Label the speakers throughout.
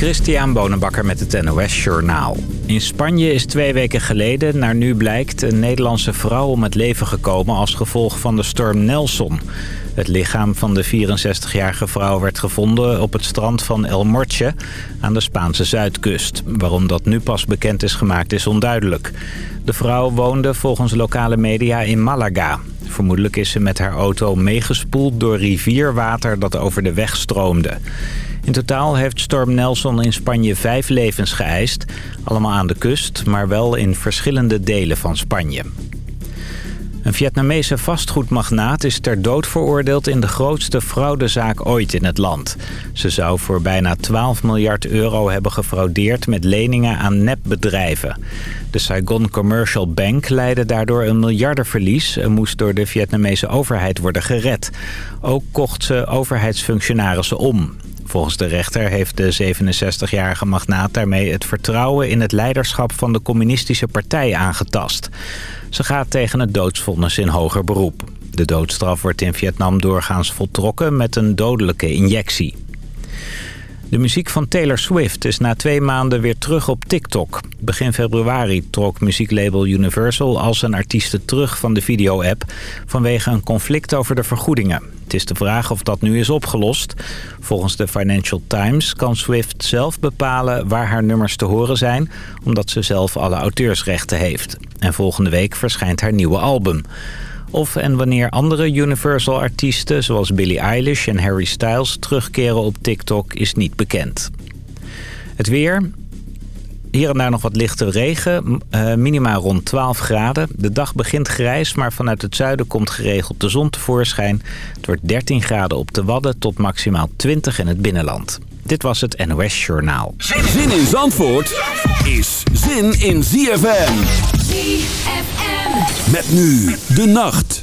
Speaker 1: Christian Bonenbakker met het NOS Journaal. In Spanje is twee weken geleden, naar nu blijkt, een Nederlandse vrouw om het leven gekomen als gevolg van de storm Nelson. Het lichaam van de 64-jarige vrouw werd gevonden op het strand van El Morche aan de Spaanse zuidkust. Waarom dat nu pas bekend is gemaakt is onduidelijk. De vrouw woonde volgens lokale media in Malaga. Vermoedelijk is ze met haar auto meegespoeld door rivierwater dat over de weg stroomde. In totaal heeft storm Nelson in Spanje vijf levens geëist. Allemaal aan de kust, maar wel in verschillende delen van Spanje. Een Vietnamese vastgoedmagnaat is ter dood veroordeeld in de grootste fraudezaak ooit in het land. Ze zou voor bijna 12 miljard euro hebben gefraudeerd met leningen aan nepbedrijven. De Saigon Commercial Bank leidde daardoor een miljardenverlies en moest door de Vietnamese overheid worden gered. Ook kocht ze overheidsfunctionarissen om. Volgens de rechter heeft de 67-jarige magnaat daarmee het vertrouwen in het leiderschap van de communistische partij aangetast. Ze gaat tegen het doodsvonnis in hoger beroep. De doodstraf wordt in Vietnam doorgaans voltrokken met een dodelijke injectie. De muziek van Taylor Swift is na twee maanden weer terug op TikTok. Begin februari trok muzieklabel Universal als een artieste terug van de video-app... vanwege een conflict over de vergoedingen. Het is de vraag of dat nu is opgelost. Volgens de Financial Times kan Swift zelf bepalen waar haar nummers te horen zijn... omdat ze zelf alle auteursrechten heeft. En volgende week verschijnt haar nieuwe album. Of en wanneer andere Universal-artiesten zoals Billie Eilish en Harry Styles terugkeren op TikTok is niet bekend. Het weer. Hier en daar nog wat lichte regen. Uh, minima rond 12 graden. De dag begint grijs, maar vanuit het zuiden komt geregeld de zon tevoorschijn. Het wordt 13 graden op de Wadden tot maximaal 20 in het binnenland. Dit was het NOS Journaal.
Speaker 2: Zin in Zandvoort is zin in ZFM. Met nu de nacht.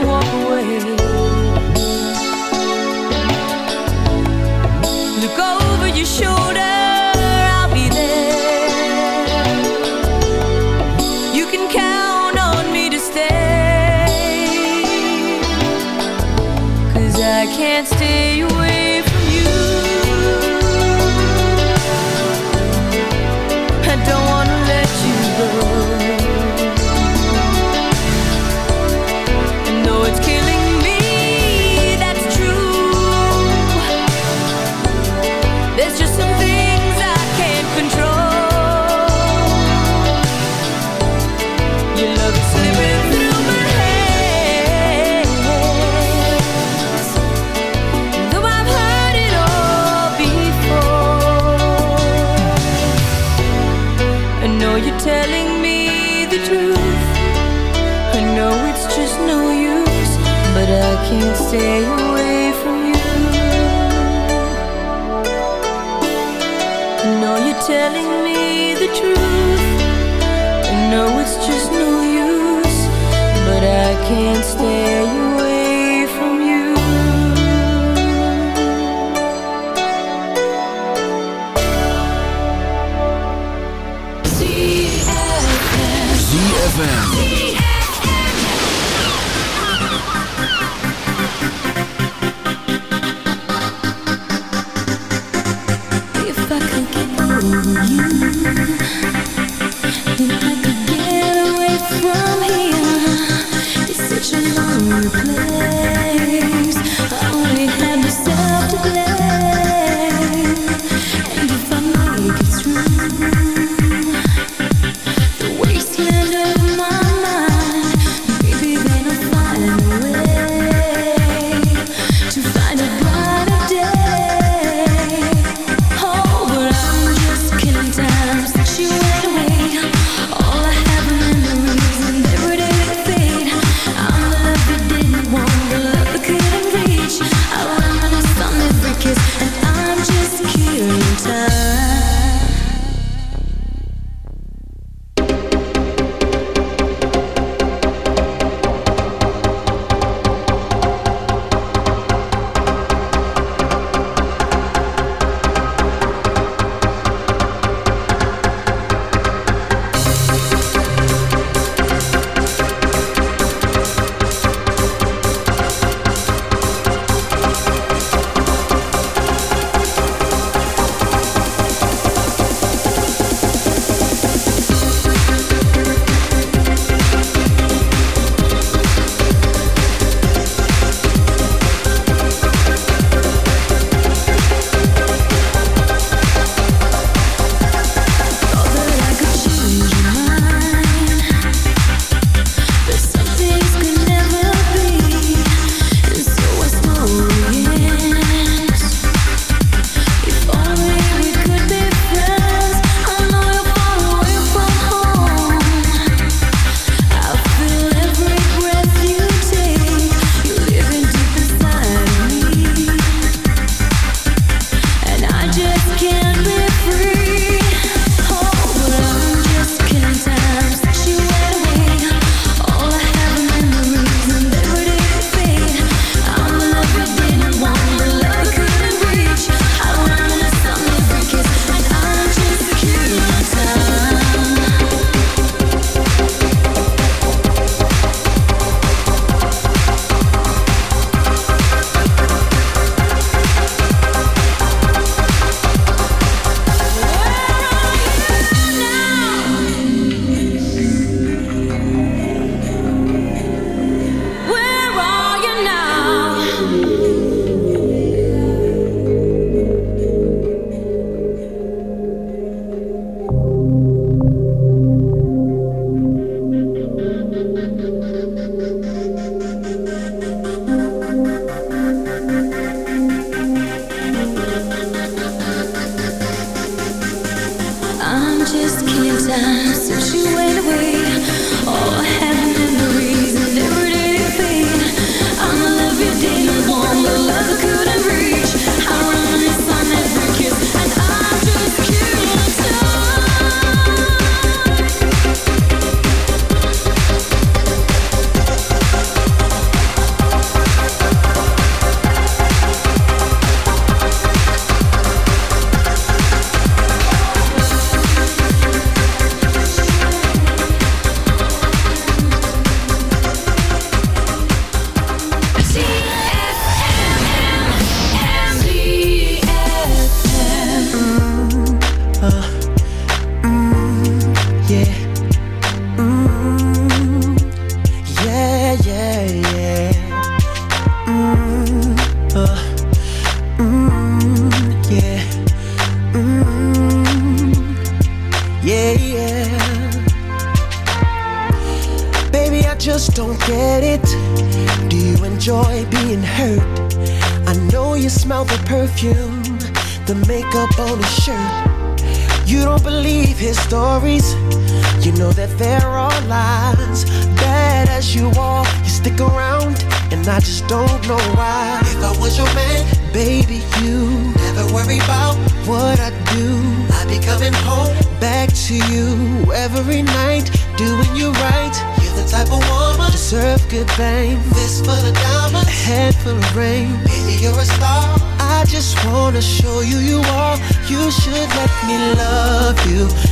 Speaker 3: You are, you
Speaker 4: stick around, and I just don't know why. If I was your man, baby, you never worry about what I do. I'd be coming home back to you every night, doing you right. You're the type of woman deserve good things. This full of diamonds, a head full of rain. Baby, you're a star. I just wanna show you you are. You should let me love you.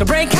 Speaker 4: So
Speaker 5: break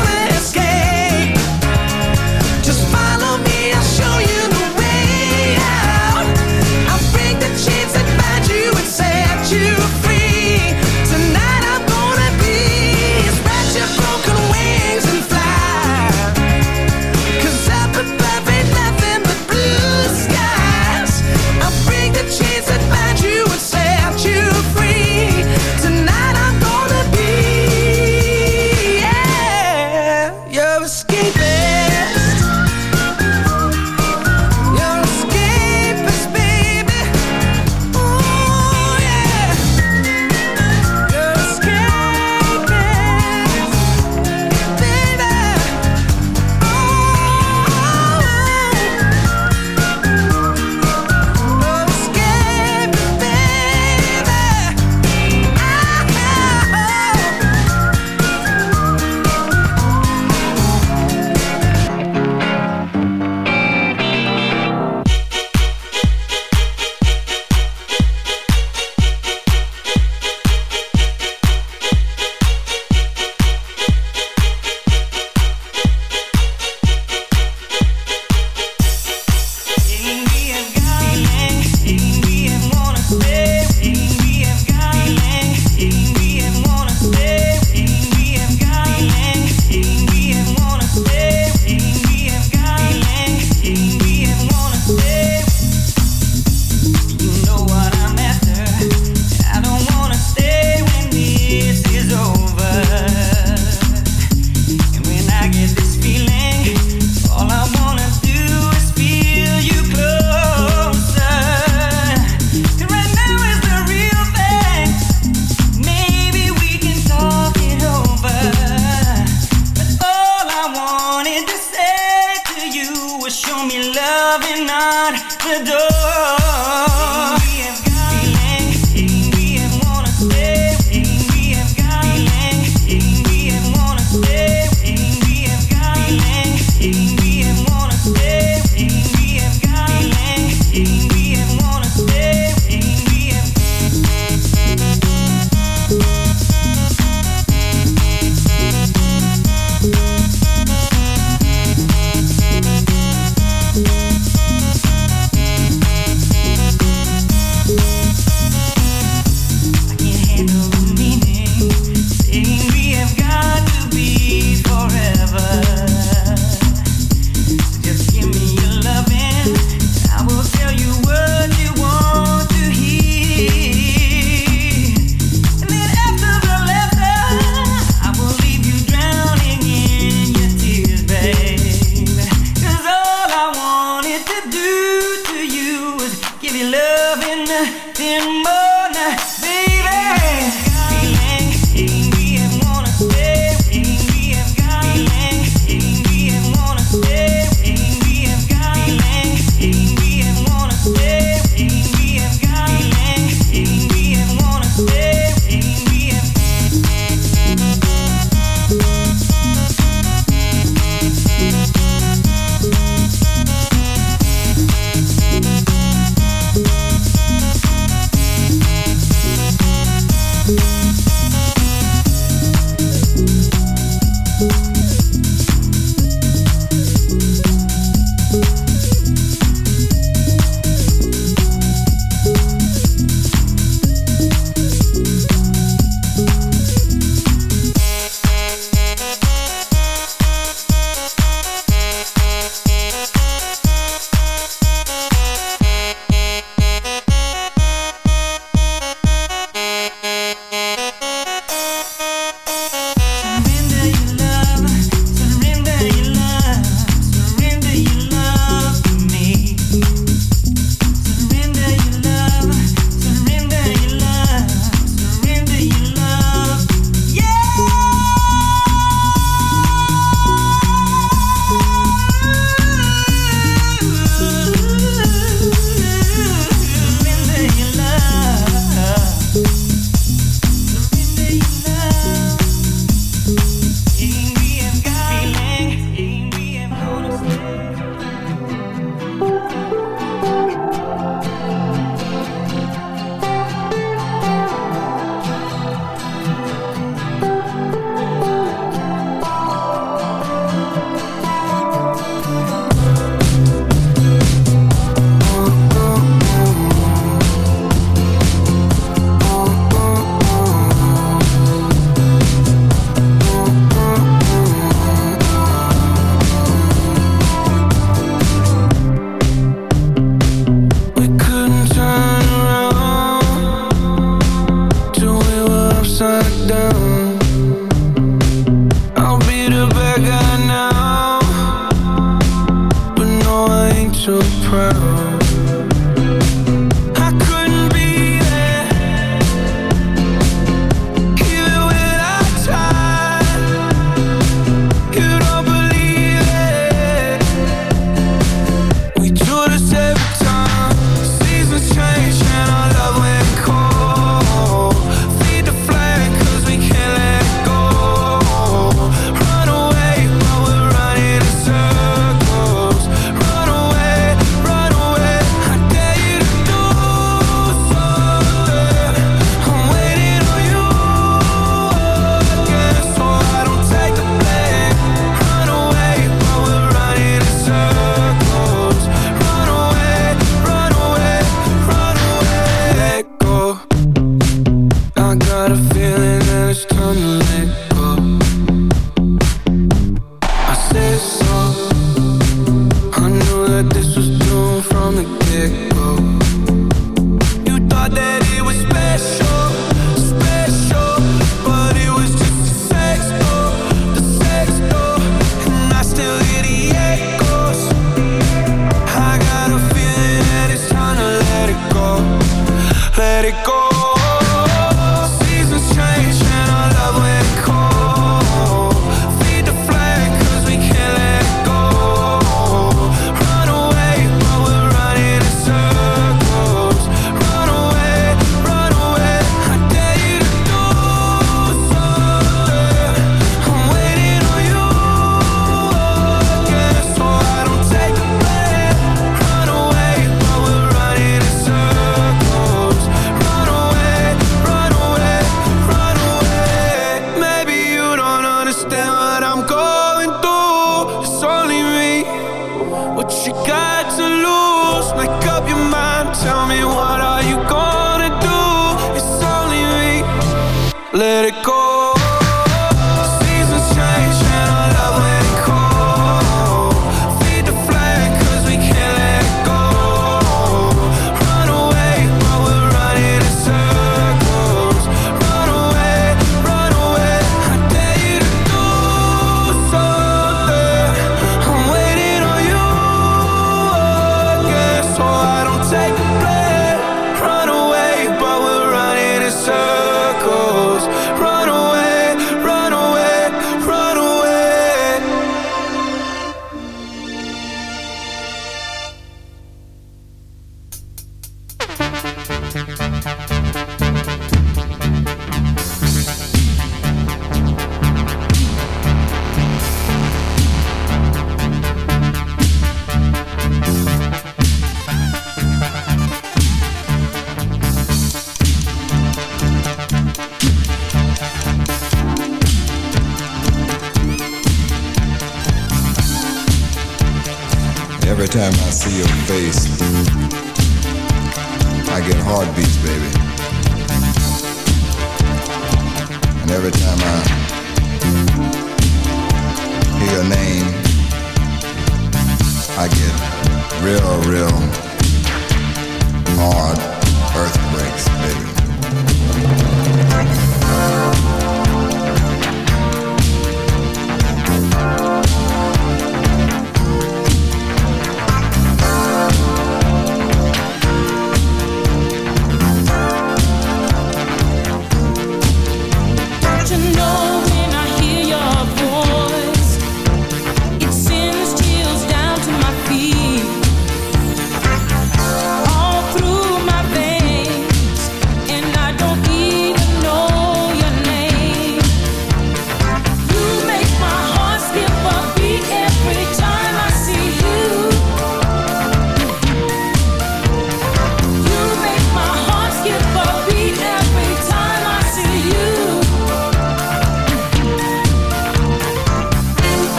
Speaker 6: Hard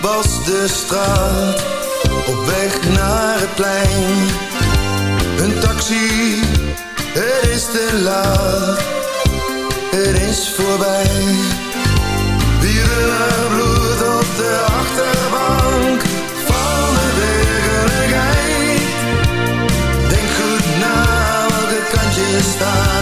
Speaker 7: was de straat. Op weg naar het plein. Een taxi, het is te laat. Het is voorbij. Wielen bloed op de achterbank. Van de wegerigheid Denk goed na welke kant je
Speaker 8: staat